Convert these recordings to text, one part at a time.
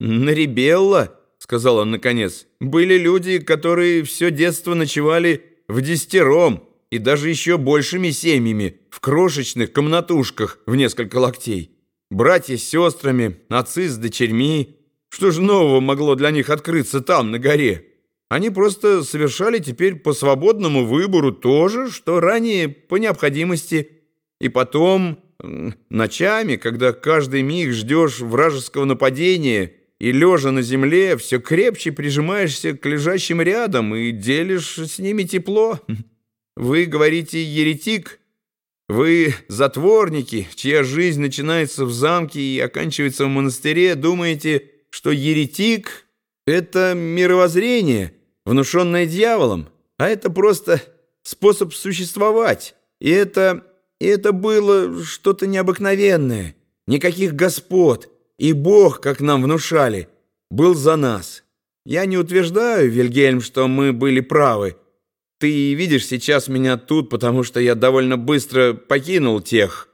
«Нарибелла», — сказал он наконец, — «были люди, которые все детство ночевали в десятером и даже еще большими семьями в крошечных комнатушках в несколько локтей. Братья с сестрами, отцы с дочерьми. Что же нового могло для них открыться там, на горе? Они просто совершали теперь по свободному выбору то же, что ранее по необходимости. И потом, ночами, когда каждый миг ждешь вражеского нападения и, лежа на земле, все крепче прижимаешься к лежащим рядом и делишь с ними тепло. Вы говорите «еретик», вы, затворники, чья жизнь начинается в замке и оканчивается в монастыре, думаете, что еретик — это мировоззрение, внушенное дьяволом, а это просто способ существовать. И это, и это было что-то необыкновенное, никаких господ, и Бог, как нам внушали, был за нас. Я не утверждаю, Вильгельм, что мы были правы, ты видишь сейчас меня тут, потому что я довольно быстро покинул тех.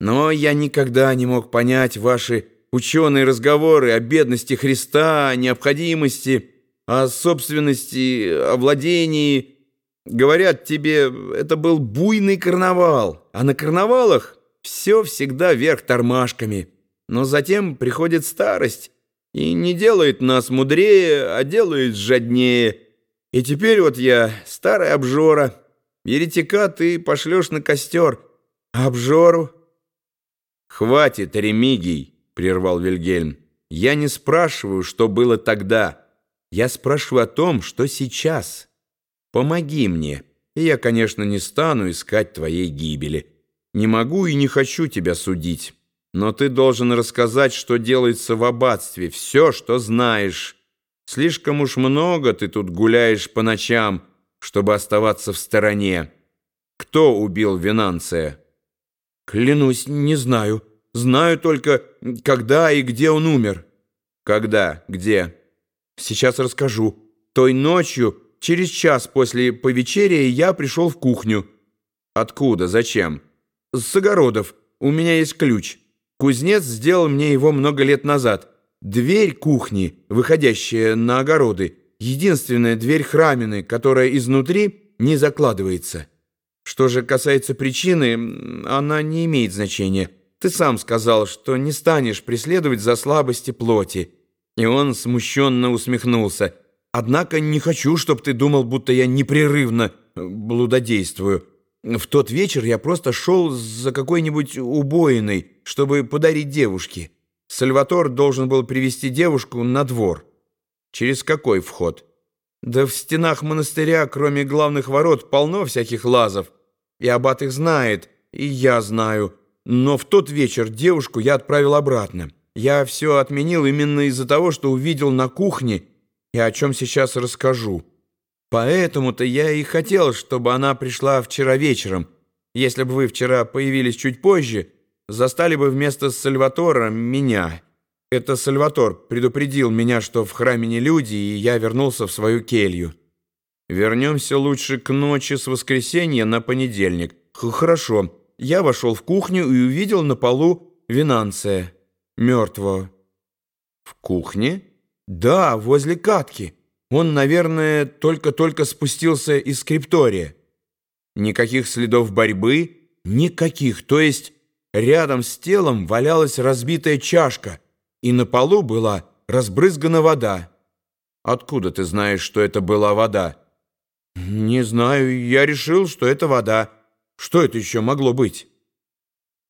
Но я никогда не мог понять ваши ученые разговоры о бедности Христа, о необходимости, о собственности, о владении. Говорят тебе, это был буйный карнавал, а на карнавалах все всегда вверх тормашками. Но затем приходит старость и не делает нас мудрее, а делает жаднее – и теперь вот я, старая обжора, еретика ты пошлешь на костер, а обжору... «Хватит, Ремигий!» — прервал Вильгельм. «Я не спрашиваю, что было тогда. Я спрашиваю о том, что сейчас. Помоги мне, и я, конечно, не стану искать твоей гибели. Не могу и не хочу тебя судить, но ты должен рассказать, что делается в аббатстве, все, что знаешь». Слишком уж много ты тут гуляешь по ночам, чтобы оставаться в стороне. Кто убил Винанция? Клянусь, не знаю. Знаю только, когда и где он умер. Когда? Где? Сейчас расскажу. Той ночью, через час после повечерия, я пришел в кухню. Откуда? Зачем? С огородов. У меня есть ключ. Кузнец сделал мне его много лет назад. Дверь кухни, выходящая на огороды, единственная дверь храмины, которая изнутри не закладывается. Что же касается причины, она не имеет значения. Ты сам сказал, что не станешь преследовать за слабости плоти. И он смущенно усмехнулся. Однако не хочу, чтобы ты думал, будто я непрерывно блудодействую. В тот вечер я просто шел за какой-нибудь убоиной, чтобы подарить девушке. Сальватор должен был привести девушку на двор. Через какой вход? Да в стенах монастыря, кроме главных ворот, полно всяких лазов. И аббат их знает, и я знаю. Но в тот вечер девушку я отправил обратно. Я все отменил именно из-за того, что увидел на кухне и о чем сейчас расскажу. Поэтому-то я и хотел, чтобы она пришла вчера вечером. Если бы вы вчера появились чуть позже застали бы вместо Сальватора меня. Это Сальватор предупредил меня, что в храме не люди, и я вернулся в свою келью. Вернемся лучше к ночи с воскресенья на понедельник. Х Хорошо. Я вошел в кухню и увидел на полу Винанция, мертвого. В кухне? Да, возле катки. Он, наверное, только-только спустился из скриптория. Никаких следов борьбы? Никаких. То есть... Рядом с телом валялась разбитая чашка, и на полу была разбрызгана вода. Откуда ты знаешь, что это была вода? Не знаю, я решил, что это вода. Что это еще могло быть?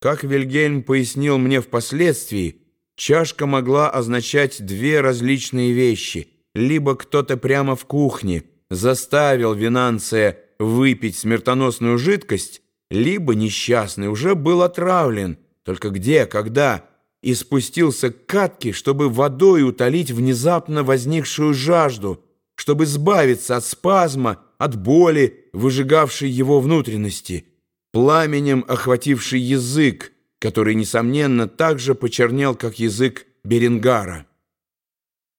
Как Вильгельм пояснил мне впоследствии, чашка могла означать две различные вещи. Либо кто-то прямо в кухне заставил Винанция выпить смертоносную жидкость, либо несчастный уже был отравлен, только где, когда, и спустился к катке, чтобы водой утолить внезапно возникшую жажду, чтобы избавиться от спазма, от боли, выжигавшей его внутренности, пламенем охвативший язык, который, несомненно, также почернел, как язык Берингара.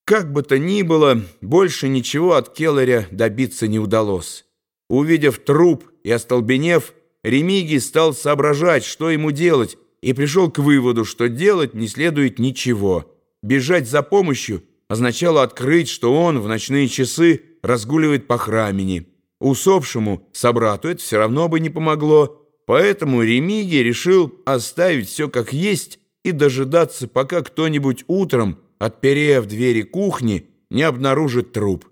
Как бы то ни было, больше ничего от Келлеря добиться не удалось. Увидев труп и остолбенев, Ремиги стал соображать, что ему делать, и пришел к выводу, что делать не следует ничего. бежать за помощью означало открыть, что он в ночные часы разгуливает по храмине. Усопшему собрату это все равно бы не помогло, поэтому Ремиги решил оставить все как есть и дожидаться, пока кто-нибудь утром, отперев двери кухни, не обнаружит труп.